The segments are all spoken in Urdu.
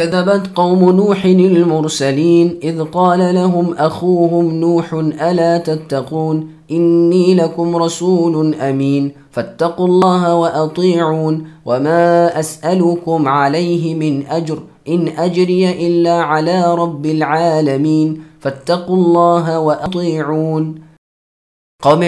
كذبت قوم نوح المرسلين إذ قال لهم أخوهم نوح ألا تتقون إني لكم رسول أمين فاتقوا الله وأطيعون وما أسألكم عليه من أجر إن أجري إلا على رب العالمين فاتقوا الله وأطيعون قوم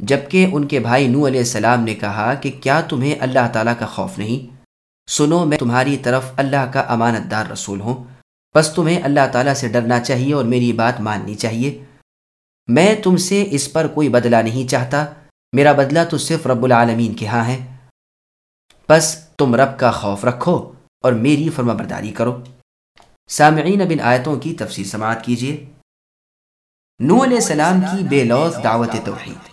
جبکہ ان کے بھائی نوح علیہ السلام نے کہا کہ کیا تمہیں اللہ تعالیٰ کا خوف نہیں؟ سنو، میں تمہاری طرف اللہ کا امانت دار رسول ہوں۔ بس تمہیں اللہ تعالیٰ سے ڈرنا چاہیے اور میری بات ماننی چاہیے۔ میں تم سے اس پر کوئی بدلہ نہیں چاہتا۔ میرا بدلہ تو صرف رب العالمین کے ہاں ہے۔ بس تم رب کا خوف رکھو اور میری فرما برداری کرو۔ سامعین بن آیتوں کی تفصیل سماعت کیجیے۔ نو علیہ السلام کی بے لوز دعوت توحید۔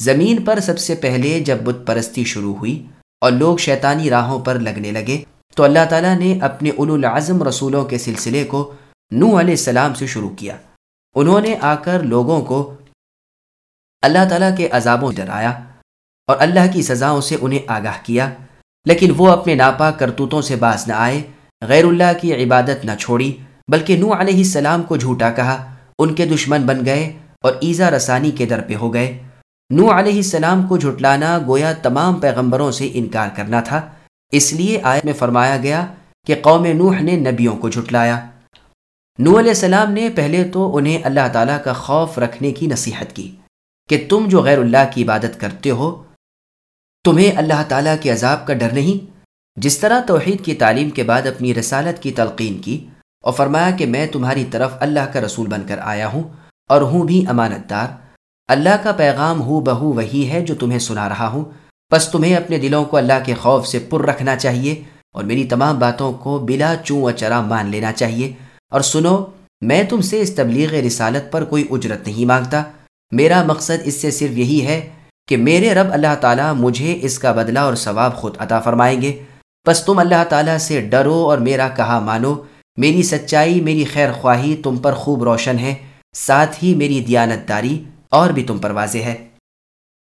زمین پر سب سے پہلے جب بت پرستی شروع ہوئی اور لوگ شیطانی راہوں پر لگنے لگے۔ تو اللہ تعالیٰ نے اپنے العظم رسولوں کے سلسلے کو نو علیہ السلام سے شروع کیا۔ انہوں نے آ کر لوگوں کو اللہ تعالیٰ کے عذابوں ڈرایا اور اللہ کی سزاؤں سے انہیں آگاہ کیا، لیکن وہ اپنے ناپا کرتوتوں سے باز نہ آئے، غیر اللہ کی عبادت نہ چھوڑی، بلکہ نو علیہ السلام کو جھوٹا کہا، ان کے دشمن بن گئے اور ایزا رسانی کے در پہ ہو گئے۔ نو علیہ السلام کو جھٹلانا گویا تمام پیغمبروں سے انکار کرنا تھا۔ اس لیے آیت میں فرمایا گیا کہ قوم نوح نے نبیوں کو جھٹلایا۔ نو علیہ السلام نے پہلے تو انہیں اللہ تعالیٰ کا خوف رکھنے کی نصیحت کی کہ تم جو غیر اللہ کی عبادت کرتے ہو، تمہیں اللہ تعالیٰ کے عذاب کا ڈر نہیں۔ جس طرح توحید کی تعلیم کے بعد اپنی رسالت کی تلقین کی اور فرمایا کہ میں تمہاری طرف اللہ کا رسول بن کر آیا ہوں اور ہوں بھی امانت دار اللہ کا پیغام ہو بہو وہی ہے جو تمہیں سنا رہا ہوں۔ بس تمہیں اپنے دلوں کو اللہ کے خوف سے پر رکھنا چاہیے اور میری تمام باتوں کو بلا چوں چرا مان لینا چاہیے۔ اور سنو، میں تم سے اس تبلیغ رسالت پر کوئی اجرت نہیں مانگتا۔ میرا مقصد اس سے صرف یہی ہے کہ میرے رب اللہ تعالیٰ مجھے اس کا بدلہ اور ثواب خود عطا فرمائیں گے۔ بس تم اللہ تعالیٰ سے ڈرو اور میرا کہا مانو۔ میری سچائی، میری خیر خواہی تم پر خوب روشن ہے۔ ساتھ ہی میری دیانت داری اور بھی تم پر واضح ہے۔